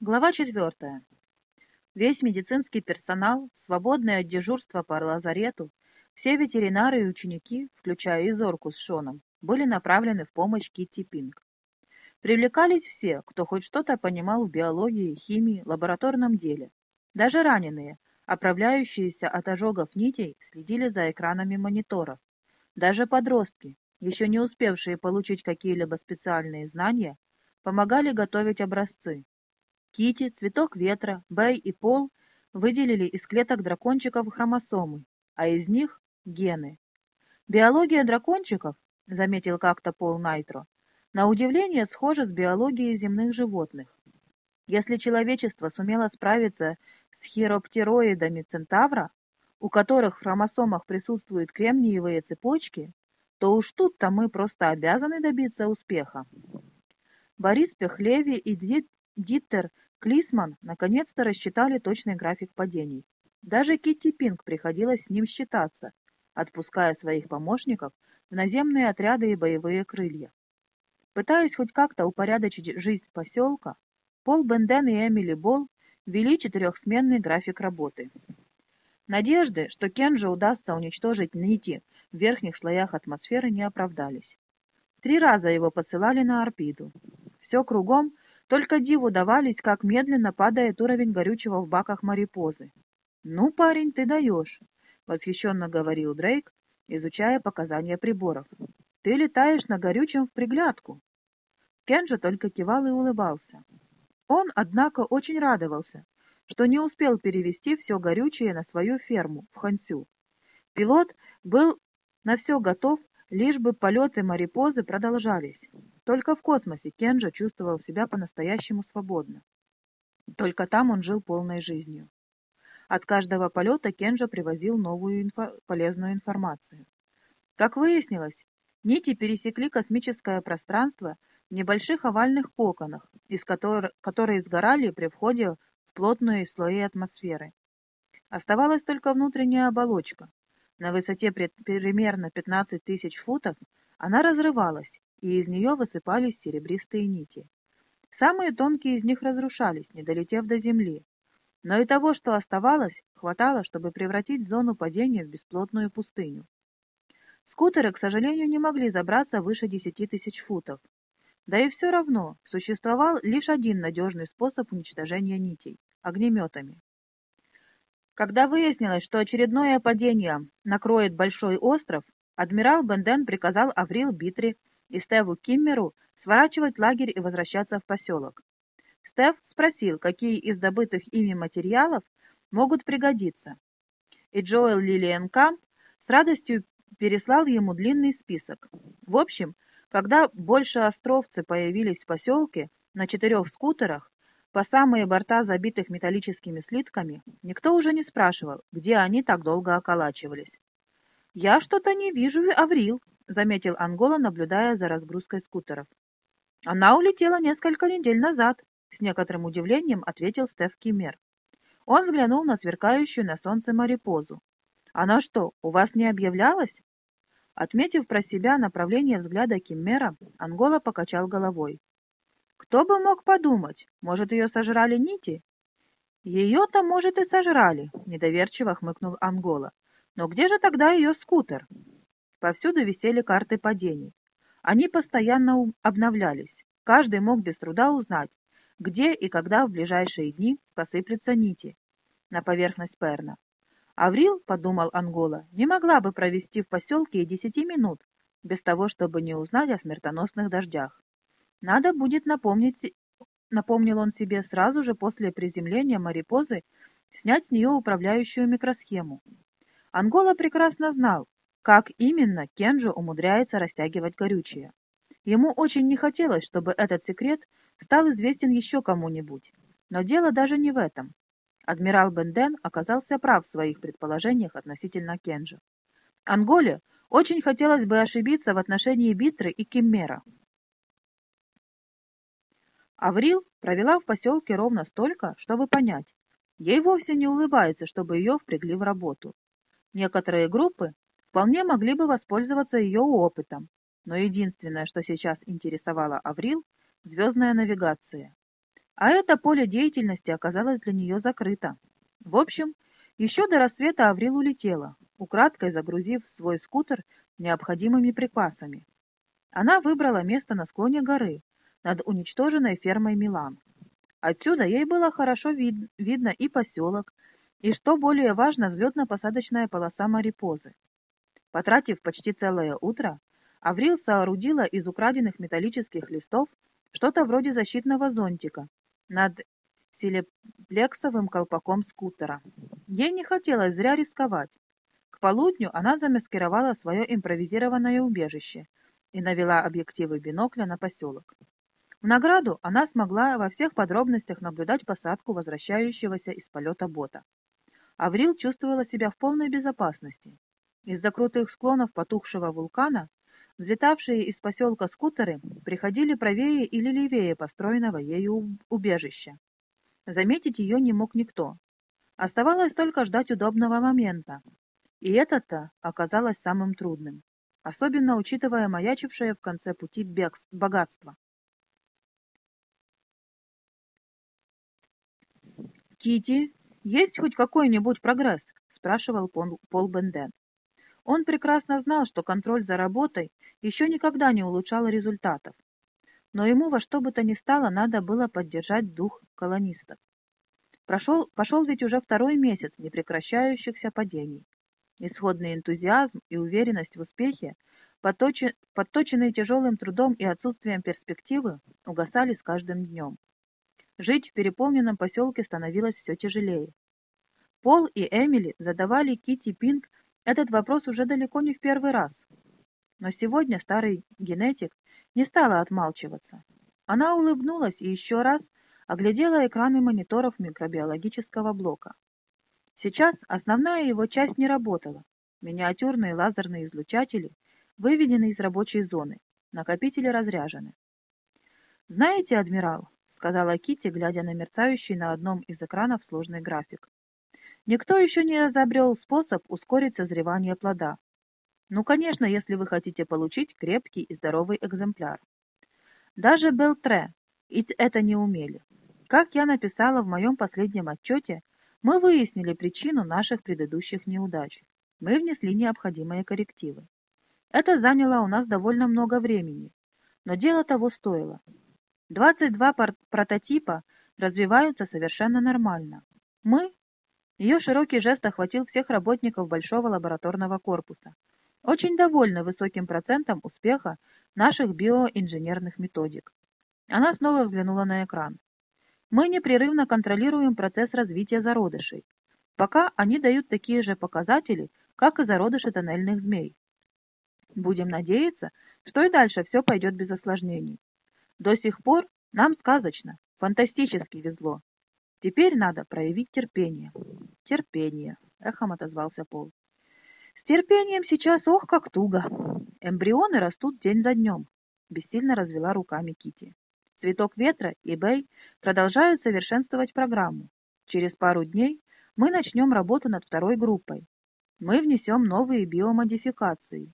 Глава четвертая. Весь медицинский персонал, свободный от дежурства по лазарету, все ветеринары и ученики, включая Изорку с Шоном, были направлены в помощь Китти Пинг. Привлекались все, кто хоть что-то понимал в биологии, химии, лабораторном деле. Даже раненые, оправляющиеся от ожогов нитей, следили за экранами мониторов. Даже подростки, еще не успевшие получить какие-либо специальные знания, помогали готовить образцы, Кити, Цветок Ветра, Бэй и Пол выделили из клеток дракончиков хромосомы, а из них — гены. Биология дракончиков, заметил как-то Пол Найтро, на удивление схожа с биологией земных животных. Если человечество сумело справиться с хироптероидами центавра, у которых в хромосомах присутствуют кремниевые цепочки, то уж тут-то мы просто обязаны добиться успеха. Борис Пехлеви и Диттер Клисман наконец-то рассчитали точный график падений. Даже Китти Пинг приходилось с ним считаться, отпуская своих помощников в наземные отряды и боевые крылья. Пытаясь хоть как-то упорядочить жизнь поселка, Пол Бенден и Эмили Болл ввели четырехсменный график работы. Надежды, что Кенджи удастся уничтожить нити в верхних слоях атмосферы, не оправдались. Три раза его посылали на орбиту. Все кругом только диву давались, как медленно падает уровень горючего в баках Марипозы. «Ну, парень, ты даешь», — восхищенно говорил Дрейк, изучая показания приборов. «Ты летаешь на горючем в приглядку». Кенджа только кивал и улыбался. Он, однако, очень радовался, что не успел перевести все горючее на свою ферму в Хансю. Пилот был на все готов, лишь бы полеты Марипозы продолжались. Только в космосе Кенджа чувствовал себя по-настоящему свободно. Только там он жил полной жизнью. От каждого полета Кенджа привозил новую инфо полезную информацию. Как выяснилось, нити пересекли космическое пространство в небольших овальных коконах, из которых, которые сгорали при входе в плотные слои атмосферы. Оставалась только внутренняя оболочка. На высоте примерно 15 тысяч футов она разрывалась, и из нее высыпались серебристые нити. Самые тонкие из них разрушались, не долетев до земли. Но и того, что оставалось, хватало, чтобы превратить зону падения в бесплотную пустыню. Скутеры, к сожалению, не могли забраться выше десяти тысяч футов. Да и все равно существовал лишь один надежный способ уничтожения нитей – огнеметами. Когда выяснилось, что очередное падение накроет большой остров, адмирал Бенден приказал Аврил Битри и Стеву Киммеру сворачивать лагерь и возвращаться в поселок. Стев спросил, какие из добытых ими материалов могут пригодиться. И Джоэл Лилиенкамп с радостью переслал ему длинный список. В общем, когда больше островцы появились в поселке на четырех скутерах, по самые борта забитых металлическими слитками, никто уже не спрашивал, где они так долго околачивались. «Я что-то не вижу, Аврил», — заметил Ангола, наблюдая за разгрузкой скутеров. «Она улетела несколько недель назад», — с некоторым удивлением ответил Стеф Кимер. Он взглянул на сверкающую на солнце Марипозу. «Она что, у вас не объявлялась?» Отметив про себя направление взгляда Киммера, Ангола покачал головой. «Кто бы мог подумать, может, ее сожрали нити?» «Ее-то, может, и сожрали», — недоверчиво хмыкнул Ангола. «Но где же тогда ее скутер?» Повсюду висели карты падений. Они постоянно обновлялись. Каждый мог без труда узнать, где и когда в ближайшие дни посыплются нити на поверхность Перна. Аврил, подумал Ангола, не могла бы провести в поселке и десяти минут без того, чтобы не узнать о смертоносных дождях. Надо будет напомнить, напомнил он себе сразу же после приземления Марипозы, снять с нее управляющую микросхему. Ангола прекрасно знал, как именно Кенджо умудряется растягивать горючее. Ему очень не хотелось, чтобы этот секрет стал известен еще кому-нибудь. Но дело даже не в этом. Адмирал Бенден оказался прав в своих предположениях относительно Кенджа. Анголе очень хотелось бы ошибиться в отношении Битры и Киммера. Аврил провела в поселке ровно столько, чтобы понять. Ей вовсе не улыбается, чтобы ее впрягли в работу. Некоторые группы вполне могли бы воспользоваться ее опытом, но единственное, что сейчас интересовало Аврил – звездная навигация. А это поле деятельности оказалось для нее закрыто. В общем, еще до рассвета Аврил улетела, украдкой загрузив свой скутер необходимыми припасами. Она выбрала место на склоне горы, над уничтоженной фермой Милан. Отсюда ей было хорошо вид видно и поселок, и, что более важно, взлетно-посадочная полоса Марипозы. Потратив почти целое утро, Аврил соорудила из украденных металлических листов что-то вроде защитного зонтика над селеплексовым колпаком скутера. Ей не хотелось зря рисковать. К полудню она замаскировала свое импровизированное убежище и навела объективы бинокля на поселок. В награду она смогла во всех подробностях наблюдать посадку возвращающегося из полета бота. Аврил чувствовала себя в полной безопасности. Из-за крутых склонов потухшего вулкана взлетавшие из поселка скутеры приходили правее или левее построенного ею убежища. Заметить ее не мог никто. Оставалось только ждать удобного момента. И это-то оказалось самым трудным, особенно учитывая маячившее в конце пути богатство. Кити, есть хоть какой-нибудь прогресс?» — спрашивал Пол Бенден. Он прекрасно знал, что контроль за работой еще никогда не улучшал результатов. Но ему во что бы то ни стало надо было поддержать дух колонистов. Прошел, пошел ведь уже второй месяц непрекращающихся падений. Исходный энтузиазм и уверенность в успехе, подточен, подточенные тяжелым трудом и отсутствием перспективы, угасали с каждым днем. Жить в переполненном поселке становилось все тяжелее. Пол и Эмили задавали Кити Пинг этот вопрос уже далеко не в первый раз. Но сегодня старый генетик не стала отмалчиваться. Она улыбнулась и еще раз оглядела экраны мониторов микробиологического блока. Сейчас основная его часть не работала. Миниатюрные лазерные излучатели выведены из рабочей зоны, накопители разряжены. «Знаете, адмирал, сказала Кити, глядя на мерцающий на одном из экранов сложный график. Никто еще не изобрел способ ускорить созревание плода. Ну, конечно, если вы хотите получить крепкий и здоровый экземпляр. Даже Белтре это не умели. Как я написала в моем последнем отчете, мы выяснили причину наших предыдущих неудач. Мы внесли необходимые коррективы. Это заняло у нас довольно много времени, но дело того стоило. 22 прототипа развиваются совершенно нормально. Мы... Ее широкий жест охватил всех работников большого лабораторного корпуса. Очень довольны высоким процентом успеха наших биоинженерных методик. Она снова взглянула на экран. Мы непрерывно контролируем процесс развития зародышей. Пока они дают такие же показатели, как и зародыши тоннельных змей. Будем надеяться, что и дальше все пойдет без осложнений. До сих пор нам сказочно, фантастически везло. Теперь надо проявить терпение. Терпение, эхом отозвался Пол. С терпением сейчас ох как туго. Эмбрионы растут день за днем, бессильно развела руками Кити. Цветок ветра и Бэй продолжают совершенствовать программу. Через пару дней мы начнем работу над второй группой. Мы внесем новые биомодификации.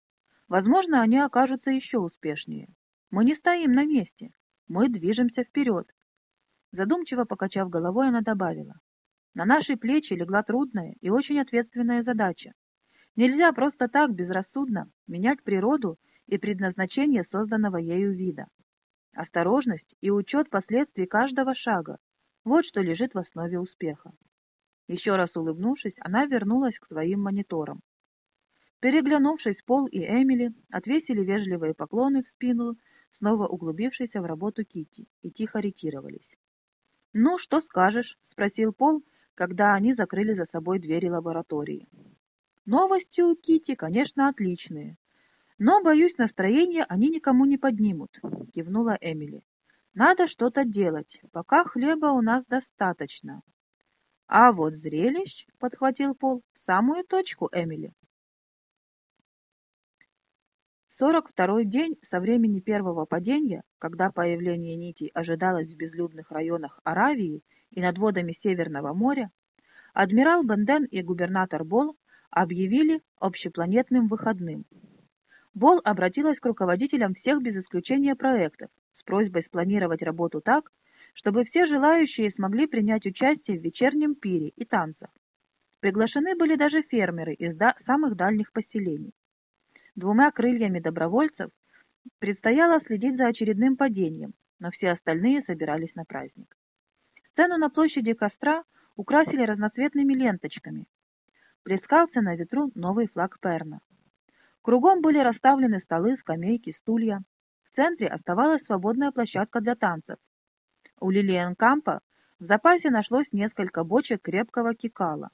Возможно, они окажутся еще успешнее. Мы не стоим на месте. Мы движемся вперед. Задумчиво покачав головой, она добавила. На наши плечи легла трудная и очень ответственная задача. Нельзя просто так, безрассудно, менять природу и предназначение созданного ею вида. Осторожность и учет последствий каждого шага – вот что лежит в основе успеха. Еще раз улыбнувшись, она вернулась к своим мониторам. Переглянувшись, Пол и Эмили отвесили вежливые поклоны в спину снова углубившись в работу Кити, и тихо ретировались. «Ну, что скажешь?» — спросил Пол, когда они закрыли за собой двери лаборатории. «Новости у Кити, конечно, отличные. Но, боюсь, настроение они никому не поднимут», — кивнула Эмили. «Надо что-то делать, пока хлеба у нас достаточно». «А вот зрелищ», — подхватил Пол, — «в самую точку, Эмили». Сорок второй день со времени первого падения, когда появление нитей ожидалось в безлюдных районах Аравии и над водами Северного моря, адмирал Бенден и губернатор Бол объявили общепланетным выходным. Бол обратилась к руководителям всех без исключения проектов с просьбой спланировать работу так, чтобы все желающие смогли принять участие в вечернем пире и танцах. Приглашены были даже фермеры из самых дальних поселений. Двумя крыльями добровольцев предстояло следить за очередным падением, но все остальные собирались на праздник. Сцену на площади костра украсили разноцветными ленточками. Плескался на ветру новый флаг Перна. Кругом были расставлены столы, скамейки, стулья. В центре оставалась свободная площадка для танцев. У Лилиенкампа в запасе нашлось несколько бочек крепкого кикала,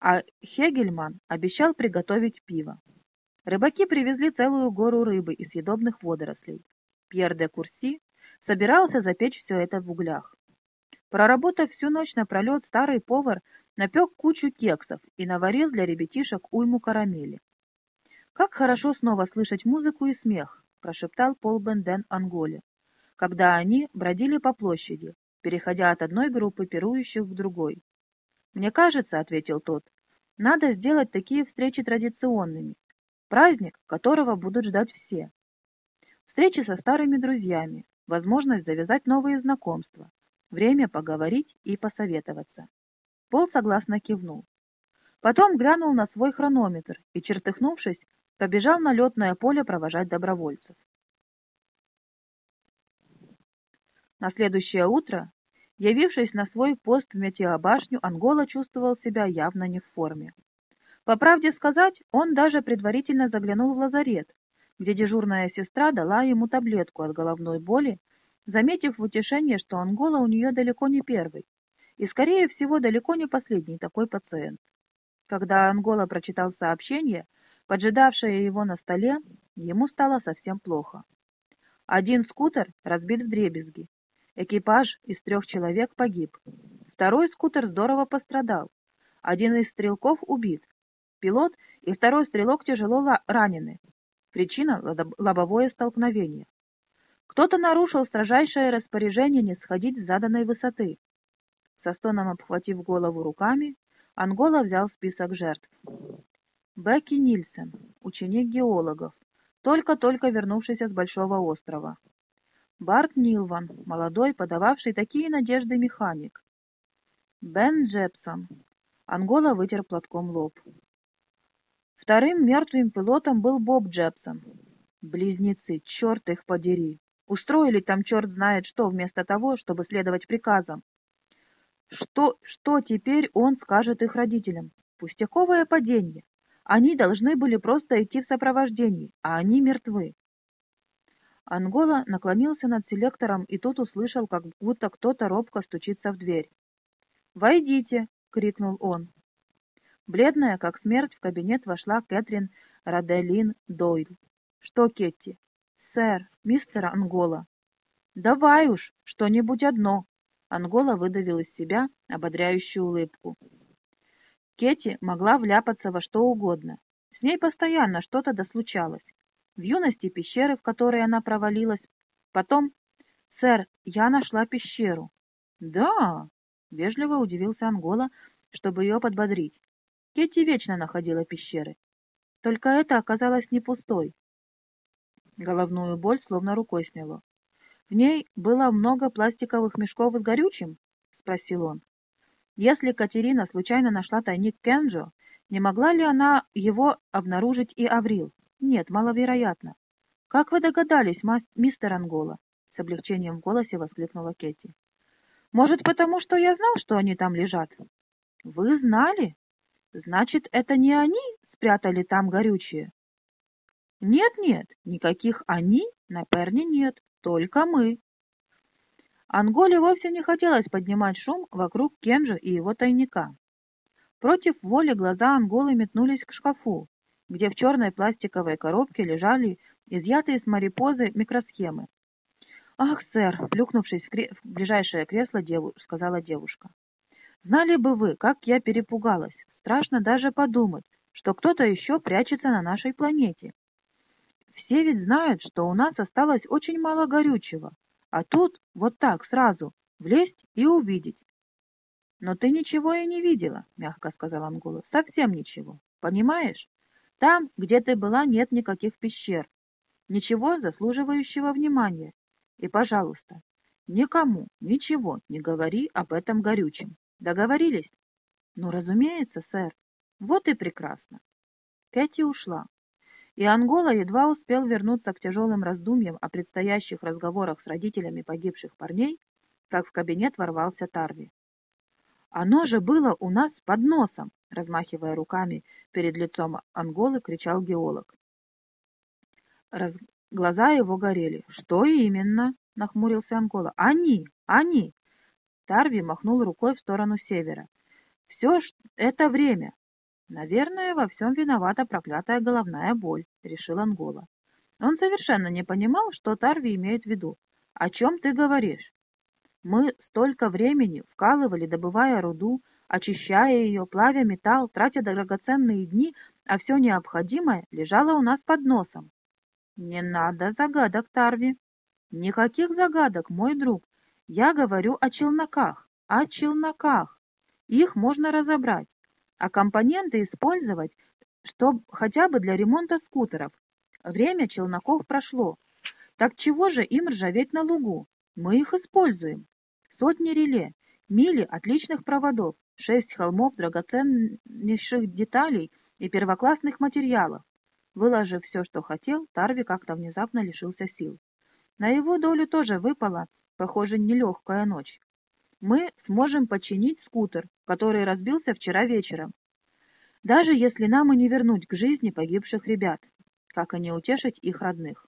а Хегельман обещал приготовить пиво. Рыбаки привезли целую гору рыбы и съедобных водорослей. Пьер де Курси собирался запечь все это в углях. Проработав всю ночь напролет, старый повар напек кучу кексов и наварил для ребятишек уйму карамели. «Как хорошо снова слышать музыку и смех», — прошептал Пол Бенден Анголе, когда они бродили по площади, переходя от одной группы пирующих к другой. «Мне кажется», — ответил тот, — «надо сделать такие встречи традиционными, праздник, которого будут ждать все. Встречи со старыми друзьями, возможность завязать новые знакомства, время поговорить и посоветоваться». Пол согласно кивнул. Потом глянул на свой хронометр и, чертыхнувшись, побежал на летное поле провожать добровольцев. На следующее утро, явившись на свой пост в метеобашню, Ангола чувствовал себя явно не в форме. По правде сказать, он даже предварительно заглянул в лазарет, где дежурная сестра дала ему таблетку от головной боли, заметив в утешение, что Ангола у нее далеко не первый и, скорее всего, далеко не последний такой пациент. Когда Ангола прочитал сообщение, поджидавшее его на столе, ему стало совсем плохо. Один скутер разбит в дребезги. Экипаж из трех человек погиб. Второй скутер здорово пострадал. Один из стрелков убит. Пилот и второй стрелок тяжело ранены. Причина – лобовое столкновение. Кто-то нарушил строжайшее распоряжение не сходить с заданной высоты. Со стоном обхватив голову руками, Ангола взял список жертв. Бекки Нильсен, ученик геологов, только-только вернувшийся с Большого острова. Барт Нилван, молодой, подававший такие надежды механик. Бен Джепсон. Ангола вытер платком лоб. Вторым мертвым пилотом был Боб Джепсон. Близнецы, черт их подери. Устроили там черт знает что, вместо того, чтобы следовать приказам. Что, что теперь он скажет их родителям? Пустяковое падение. Они должны были просто идти в сопровождении, а они мертвы. Ангола наклонился над селектором и тут услышал, как будто кто-то робко стучится в дверь. «Войдите!» — крикнул он. Бледная, как смерть, в кабинет вошла Кэтрин Раделин Дойл. «Что, Кетти?» «Сэр, мистер Ангола». «Давай уж, что-нибудь одно!» Ангола выдавил из себя ободряющую улыбку. Кетти могла вляпаться во что угодно. С ней постоянно что-то дослучалось. В юности пещеры, в которые она провалилась. Потом... «Сэр, я нашла пещеру». «Да?» — вежливо удивился Ангола, чтобы ее подбодрить. Кетти вечно находила пещеры. Только это оказалось не пустой. Головную боль словно рукой сняло. В ней было много пластиковых мешков с горючим? — спросил он. Если Катерина случайно нашла тайник Кенджо, не могла ли она его обнаружить и Аврил? Нет, маловероятно. Как вы догадались, мистер Ангола? С облегчением в голосе воскликнула Кетти. Может, потому что я знал, что они там лежат? Вы знали? Значит, это не они спрятали там горючее? Нет-нет, никаких «они» на Перне нет, только мы. Анголе вовсе не хотелось поднимать шум вокруг Кенджа и его тайника. Против воли глаза Анголы метнулись к шкафу, где в черной пластиковой коробке лежали изъятые с марипозы микросхемы. «Ах, сэр!» — плюхнувшись в, кре... в ближайшее кресло, деву... сказала девушка. «Знали бы вы, как я перепугалась. Страшно даже подумать, что кто-то еще прячется на нашей планете. Все ведь знают, что у нас осталось очень мало горючего, а тут вот так сразу влезть и увидеть. Но ты ничего и не видела, мягко сказал Ангола. Совсем ничего. Понимаешь? Там, где ты была, нет никаких пещер. Ничего заслуживающего внимания. И, пожалуйста, Никому ничего не говори об этом горючем. Договорились? Ну, разумеется, сэр. Вот и прекрасно. Кэти ушла. И Ангола едва успел вернуться к тяжелым раздумьям о предстоящих разговорах с родителями погибших парней, как в кабинет ворвался Тарви. «Оно же было у нас под носом!» — размахивая руками перед лицом Анголы, кричал геолог. Раз... Глаза его горели. «Что именно?» — нахмурился Ангола. «Они! Они!» Тарви махнул рукой в сторону севера. «Все это время!» «Наверное, во всем виновата проклятая головная боль», — решил Ангола. Он совершенно не понимал, что Тарви имеет в виду. «О чем ты говоришь?» «Мы столько времени вкалывали, добывая руду, очищая ее, плавя металл, тратя драгоценные дни, а все необходимое лежало у нас под носом. «Не надо загадок, Тарви». «Никаких загадок, мой друг. Я говорю о челноках. О челноках. Их можно разобрать, а компоненты использовать, чтоб хотя бы для ремонта скутеров. Время челноков прошло. Так чего же им ржаветь на лугу? Мы их используем. Сотни реле, мили отличных проводов, шесть холмов драгоценнейших деталей и первоклассных материалов. Выложив все, что хотел, Тарви как-то внезапно лишился сил. На его долю тоже выпала, похоже, нелегкая ночь. Мы сможем починить скутер, который разбился вчера вечером. Даже если нам и не вернуть к жизни погибших ребят, как и не утешить их родных.